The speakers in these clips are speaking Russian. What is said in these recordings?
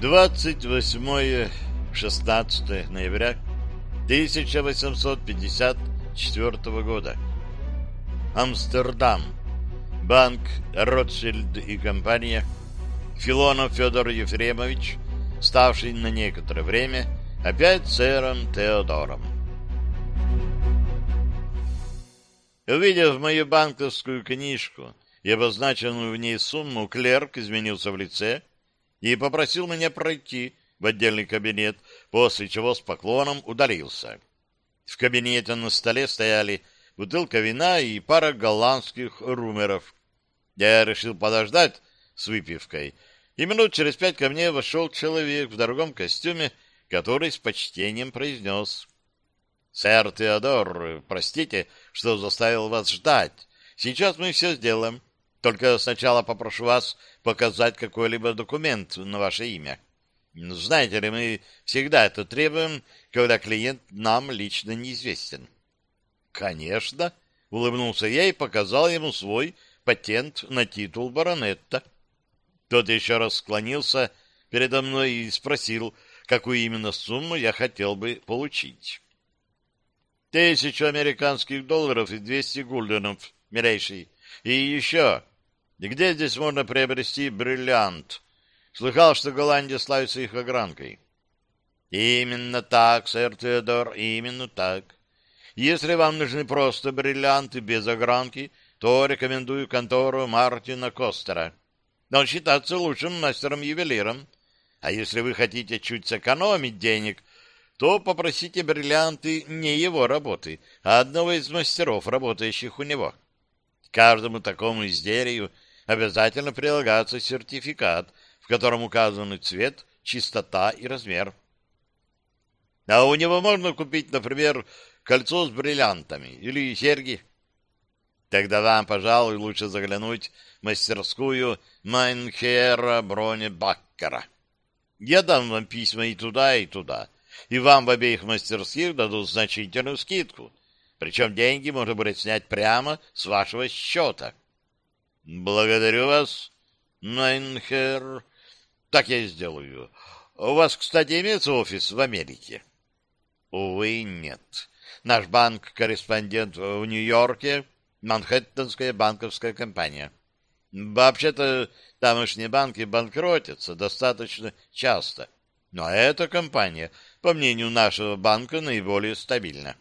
28-16 ноября 1854 года. Амстердам. Банк Ротшильд и компания. Филонов Федор Ефремович, ставший на некоторое время опять сэром Теодором. Увидев мою банковскую книжку и обозначенную в ней сумму, клерк изменился в лице и попросил меня пройти в отдельный кабинет, после чего с поклоном удалился. В кабинете на столе стояли бутылка вина и пара голландских румеров. Я решил подождать с выпивкой, и минут через пять ко мне вошел человек в дорогом костюме, который с почтением произнес. «Сэр Теодор, простите, что заставил вас ждать. Сейчас мы все сделаем. Только сначала попрошу вас показать какой-либо документ на ваше имя. Знаете ли, мы всегда это требуем, когда клиент нам лично неизвестен. Конечно, улыбнулся я и показал ему свой патент на титул баронетта. Тот еще раз склонился передо мной и спросил, какую именно сумму я хотел бы получить. Тысячу американских долларов и двести гульденов, милейший. И еще, где здесь можно приобрести бриллиант? Слыхал, что Голландия славится их огранкой. Именно так, сэр Теодор, именно так. Если вам нужны просто бриллианты без огранки, то рекомендую контору Мартина Костера. Он считается лучшим мастером-ювелиром. А если вы хотите чуть сэкономить денег, то попросите бриллианты не его работы, а одного из мастеров, работающих у него. каждому такому изделию обязательно прилагается сертификат, в котором указаны цвет, чистота и размер. А у него можно купить, например, кольцо с бриллиантами или серьги. Тогда вам, пожалуй, лучше заглянуть в мастерскую Майнхера Бронебаккера. Я дам вам письма и туда, и туда, и вам в обеих мастерских дадут значительную скидку. Причем деньги можно будет снять прямо с вашего счета. Благодарю вас, Майнхер. Так я и сделаю. У вас, кстати, имеется офис в Америке? Увы, нет. Наш банк-корреспондент в Нью-Йорке, Манхэттенская банковская компания. Вообще-то тамошние банки банкротятся достаточно часто. Но эта компания, по мнению нашего банка, наиболее стабильна.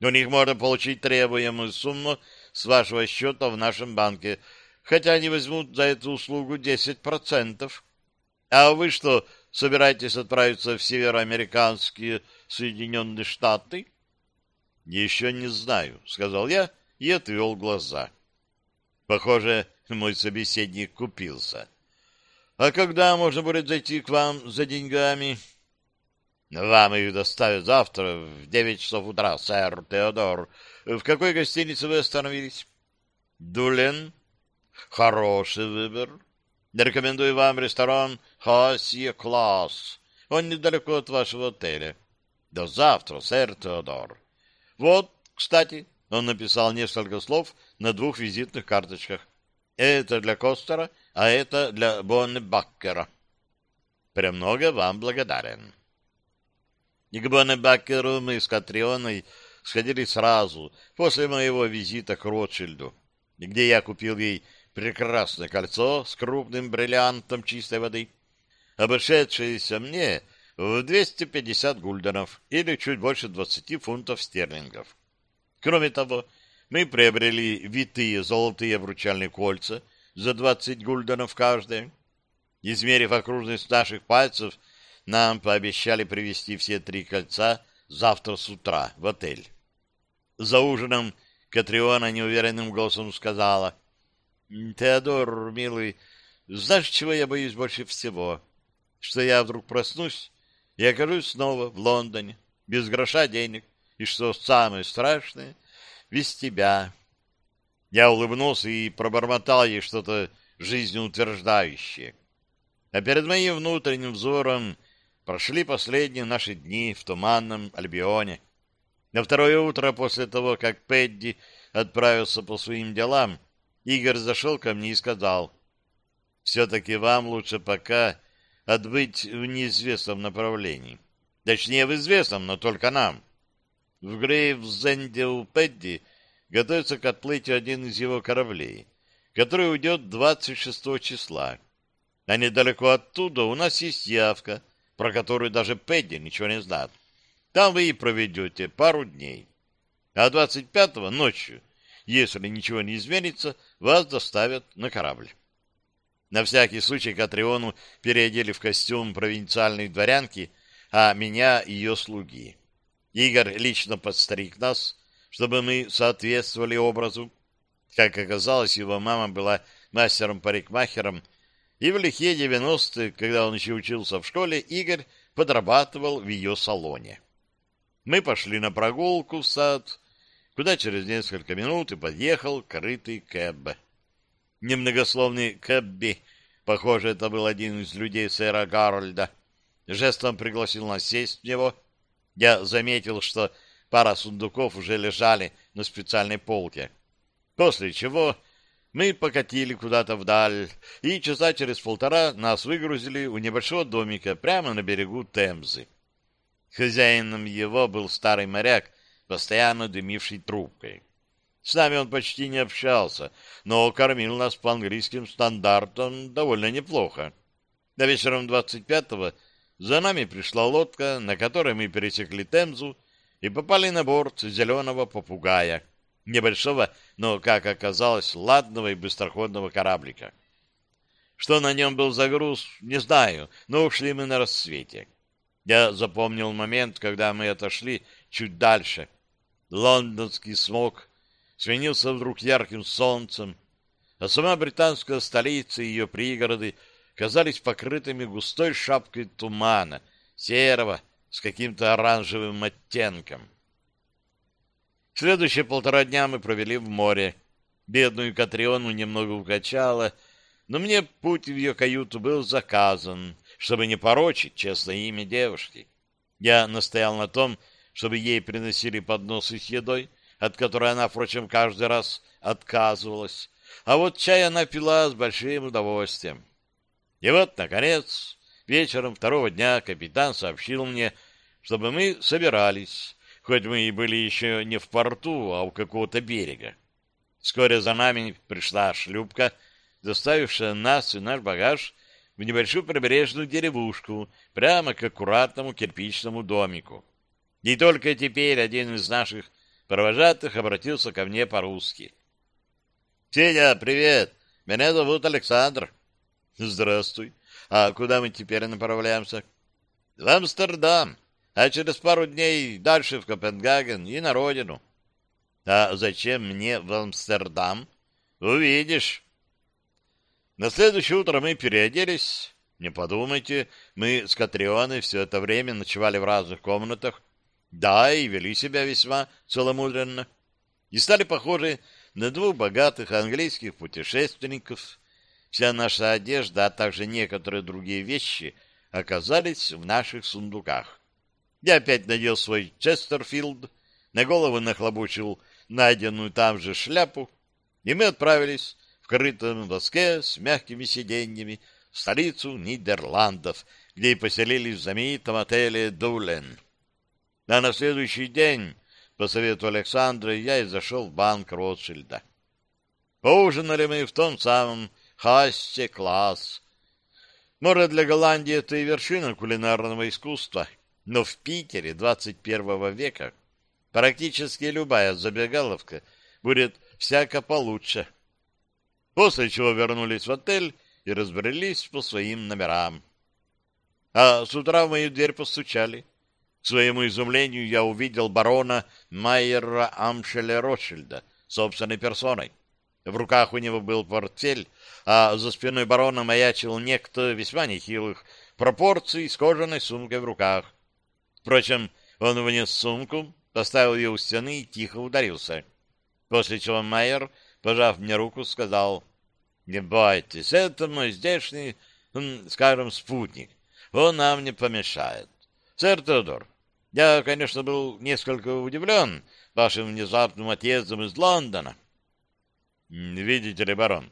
У них можно получить требуемую сумму с вашего счета в нашем банке, хотя они возьмут за эту услугу 10%. А вы что, собираетесь отправиться в североамериканские Соединенные Штаты? Еще не знаю, сказал я и отвел глаза. Похоже, мой собеседник купился. А когда можно будет зайти к вам за деньгами? Вам их доставят завтра в девять часов утра, сэр Теодор. В какой гостинице вы остановились? Дулен. Хороший выбор. Рекомендую вам ресторан Хасия Класс. Он недалеко от вашего отеля. До завтра, сэр Теодор. Вот, кстати, он написал несколько слов на двух визитных карточках. Это для Костера, а это для Боннебаккера. Премного вам благодарен. И к Боннебаккеру мы с Катрионой сходили сразу, после моего визита к Ротшильду, где я купил ей прекрасное кольцо с крупным бриллиантом чистой воды, обошедшееся мне в 250 гульденов или чуть больше 20 фунтов стерлингов. Кроме того, мы приобрели витые золотые обручальные кольца за 20 гульденов каждое. Измерив окружность наших пальцев, нам пообещали привезти все три кольца завтра с утра в отель. За ужином Катриона неуверенным голосом сказала, «Теодор, милый, знаешь, чего я боюсь больше всего? Что я вдруг проснусь и окажусь снова в Лондоне, без гроша денег, и что самое страшное, без тебя. Я улыбнулся и пробормотал ей что-то жизнеутверждающее. А перед моим внутренним взором прошли последние наши дни в туманном Альбионе. На второе утро после того, как Пэдди отправился по своим делам, Игорь зашел ко мне и сказал, «Все-таки вам лучше пока отбыть в неизвестном направлении. Точнее, в известном, но только нам. В Грейвзенде у Пэдди готовится к отплытию один из его кораблей, который уйдет 26 числа. А недалеко оттуда у нас есть явка, про которую даже Пэдди ничего не знает. Там вы и проведете пару дней. А 25-го ночью, если ничего не изменится, вас доставят на корабль. На всякий случай Катриону переодели в костюм провинциальной дворянки, а меня — ее слуги. Игорь лично подстриг нас, чтобы мы соответствовали образу. Как оказалось, его мама была мастером-парикмахером, и в лихе 90-х, когда он еще учился в школе, Игорь подрабатывал в ее салоне. Мы пошли на прогулку в сад, куда через несколько минут и подъехал крытый кэб. Немногословный Кэбби, похоже, это был один из людей сэра Гарольда, жестом пригласил нас сесть в него. Я заметил, что пара сундуков уже лежали на специальной полке. После чего мы покатили куда-то вдаль, и часа через полтора нас выгрузили у небольшого домика прямо на берегу Темзы. Хозяином его был старый моряк, постоянно дымивший трубкой. С нами он почти не общался, но кормил нас по английским стандартам довольно неплохо. До вечером 25-го за нами пришла лодка, на которой мы пересекли Темзу и попали на борт зеленого попугая, небольшого, но, как оказалось, ладного и быстроходного кораблика. Что на нем был за груз, не знаю, но ушли мы на рассвете. Я запомнил момент, когда мы отошли чуть дальше. Лондонский смог сменился вдруг ярким солнцем, а сама британская столица и ее пригороды казались покрытыми густой шапкой тумана, серого, с каким-то оранжевым оттенком. Следующие полтора дня мы провели в море. Бедную Катриону немного укачало, но мне путь в ее каюту был заказан, чтобы не порочить честное имя девушки. Я настоял на том, чтобы ей приносили подносы с едой, от которой она, впрочем, каждый раз отказывалась. А вот чай она пила с большим удовольствием. И вот, наконец, вечером второго дня капитан сообщил мне, чтобы мы собирались, хоть мы и были еще не в порту, а у какого-то берега. Вскоре за нами пришла шлюпка, доставившая нас и наш багаж в небольшую прибрежную деревушку, прямо к аккуратному кирпичному домику. И только теперь один из наших Провожатых обратился ко мне по-русски. — Федя, привет! Меня зовут Александр. — Здравствуй. А куда мы теперь направляемся? — В Амстердам, а через пару дней дальше в Копенгаген и на родину. — А зачем мне в Амстердам? — Увидишь. На следующее утро мы переоделись. Не подумайте, мы с Катрионой все это время ночевали в разных комнатах, да, и вели себя весьма целомудренно. И стали похожи на двух богатых английских путешественников. Вся наша одежда, а также некоторые другие вещи оказались в наших сундуках. Я опять надел свой Честерфилд, на голову нахлобучил найденную там же шляпу, и мы отправились в крытом воске с мягкими сиденьями в столицу Нидерландов, где и поселились в знаменитом отеле «Дулен». А на следующий день, по совету Александра, я и зашел в банк Ротшильда. Поужинали мы в том самом Хассе класс. Может, для Голландии это и вершина кулинарного искусства, но в Питере 21 века практически любая забегаловка будет всяко получше. После чего вернулись в отель и разбрелись по своим номерам. А с утра в мою дверь постучали. К своему изумлению я увидел барона Майера Амшеля Ротшильда собственной персоной. В руках у него был портфель, а за спиной барона маячил некто весьма нехилых пропорций с кожаной сумкой в руках. Впрочем, он внес сумку, поставил ее у стены и тихо ударился. После чего Майер, пожав мне руку, сказал, «Не бойтесь, это мой здешний, скажем, спутник. Он нам не помешает. Сэр Теодор, я, конечно, был несколько удивлен вашим внезапным отъездом из Лондона. Видите ли, барон,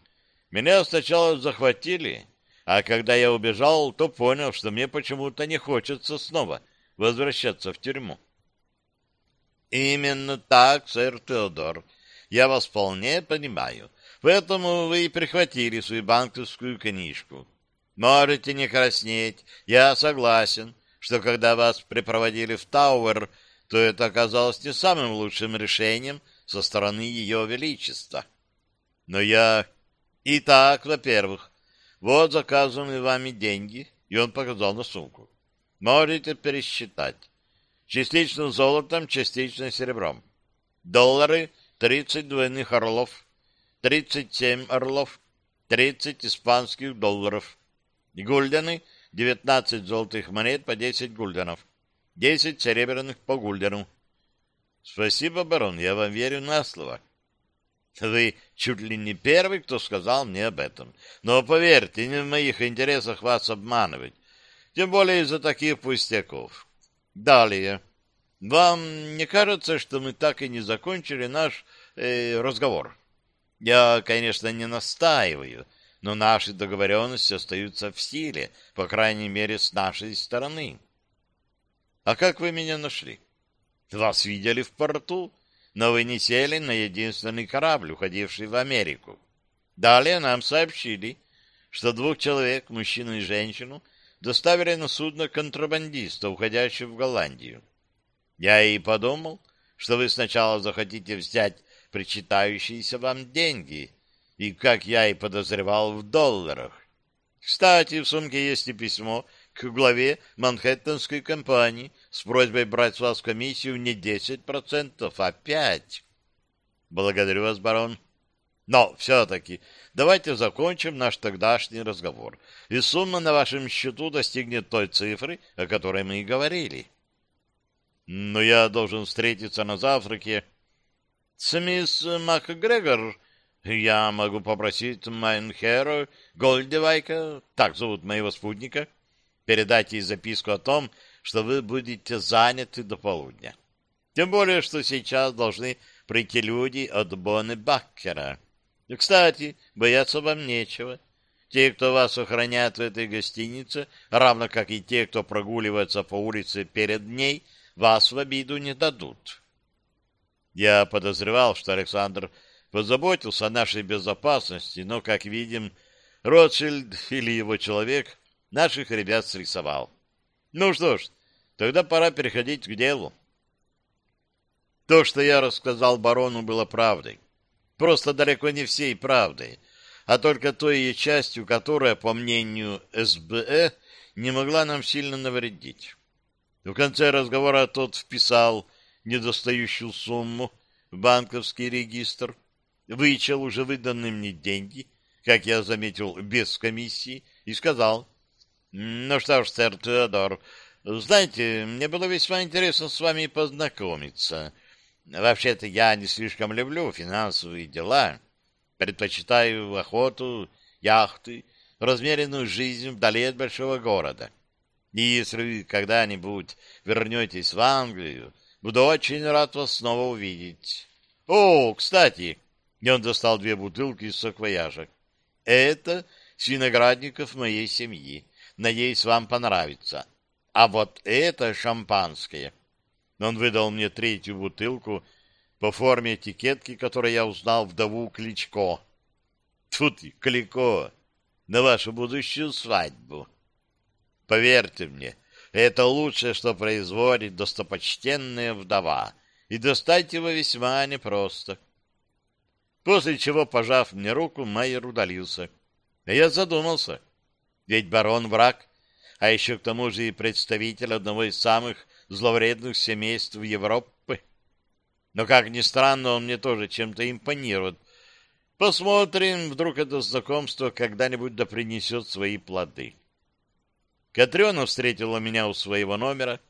меня сначала захватили, А когда я убежал, то понял, что мне почему-то не хочется снова возвращаться в тюрьму. Именно так, сэр Теодор. Я вас вполне понимаю. Поэтому вы и прихватили свою банковскую книжку. Можете не краснеть. Я согласен, что когда вас припроводили в Тауэр, то это оказалось не самым лучшим решением со стороны Ее Величества. Но я... Итак, во-первых, вот заказанные вами деньги, и он показал на сумку. Можете пересчитать. Частично золотом, частично серебром. Доллары — 30 двойных орлов, 37 орлов, 30 испанских долларов. Гульдены — 19 золотых монет по 10 гульденов, 10 серебряных по гульдену. Спасибо, барон, я вам верю на слово. Вы чуть ли не первый, кто сказал мне об этом. Но поверьте, не в моих интересах вас обманывать. Тем более из-за таких пустяков. Далее. Вам не кажется, что мы так и не закончили наш э, разговор? Я, конечно, не настаиваю, но наши договоренности остаются в силе, по крайней мере, с нашей стороны. А как вы меня нашли? Вас видели в порту, но вы не сели на единственный корабль, уходивший в Америку. Далее нам сообщили, что двух человек, мужчину и женщину, доставили на судно контрабандиста, уходящего в Голландию. Я и подумал, что вы сначала захотите взять причитающиеся вам деньги, и, как я и подозревал, в долларах. Кстати, в сумке есть и письмо к главе Манхэттенской компании с просьбой брать с вас комиссию не 10%, а 5%. Благодарю вас, барон. Но все-таки давайте закончим наш тогдашний разговор, и сумма на вашем счету достигнет той цифры, о которой мы и говорили. Но я должен встретиться на завтраке с мисс МакГрегор. Я могу попросить Майнхера Гольдевайка, так зовут моего спутника, передать ей записку о том, что вы будете заняты до полудня. Тем более, что сейчас должны прийти люди от Бонны Баккера. И, кстати, бояться вам нечего. Те, кто вас охраняет в этой гостинице, равно как и те, кто прогуливается по улице перед ней, вас в обиду не дадут. Я подозревал, что Александр позаботился о нашей безопасности, но, как видим, Ротшильд или его человек наших ребят срисовал. Ну что ж, тогда пора переходить к делу. То, что я рассказал барону, было правдой. Просто далеко не всей правдой, а только той ее частью, которая, по мнению СБЭ, не могла нам сильно навредить. В конце разговора тот вписал недостающую сумму в банковский регистр, вычел уже выданные мне деньги, как я заметил, без комиссии, и сказал, «Ну что ж, сэр Теодор, знаете, мне было весьма интересно с вами познакомиться». Вообще-то я не слишком люблю финансовые дела. Предпочитаю охоту, яхты, размеренную жизнь вдали от большого города. И если вы когда-нибудь вернетесь в Англию, буду очень рад вас снова увидеть. О, кстати, и он достал две бутылки из саквояжа. Это с виноградников моей семьи. Надеюсь, вам понравится. А вот это шампанское он выдал мне третью бутылку по форме этикетки, которой я узнал вдову Кличко. Тут Клико на вашу будущую свадьбу. Поверьте мне, это лучшее, что производит достопочтенная вдова, и достать его весьма непросто. После чего, пожав мне руку, Майер удалился. Я задумался, ведь барон враг, а еще к тому же и представитель одного из самых зловредных семейств Европы. Но, как ни странно, он мне тоже чем-то импонирует. Посмотрим, вдруг это знакомство когда-нибудь да принесет свои плоды. Катрена встретила меня у своего номера.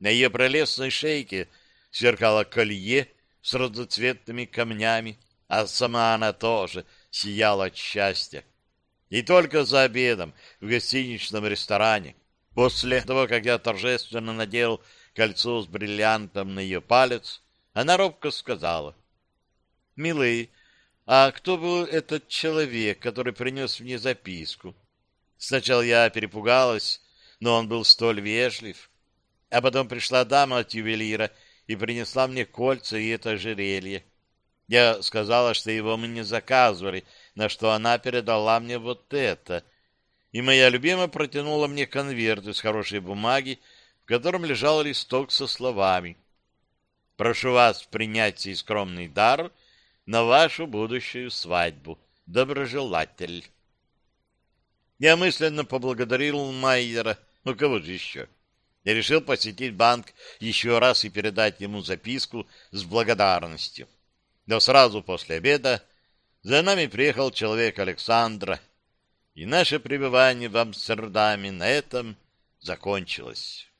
На ее прелестной шейке сверкало колье с разноцветными камнями, а сама она тоже сияла от счастья. И только за обедом в гостиничном ресторане, после того, как я торжественно надел кольцо с бриллиантом на ее палец, она робко сказала. — Милый, а кто был этот человек, который принес мне записку? Сначала я перепугалась, но он был столь вежлив. А потом пришла дама от ювелира и принесла мне кольца и это ожерелье. Я сказала, что его мы не заказывали, на что она передала мне вот это. И моя любимая протянула мне конверт из хорошей бумаги, в котором лежал листок со словами «Прошу вас принять сей скромный дар на вашу будущую свадьбу. Доброжелатель». Я мысленно поблагодарил Майера, ну кого же еще, Я решил посетить банк еще раз и передать ему записку с благодарностью. Но сразу после обеда за нами приехал человек Александра, и наше пребывание в Амстердаме на этом закончилось.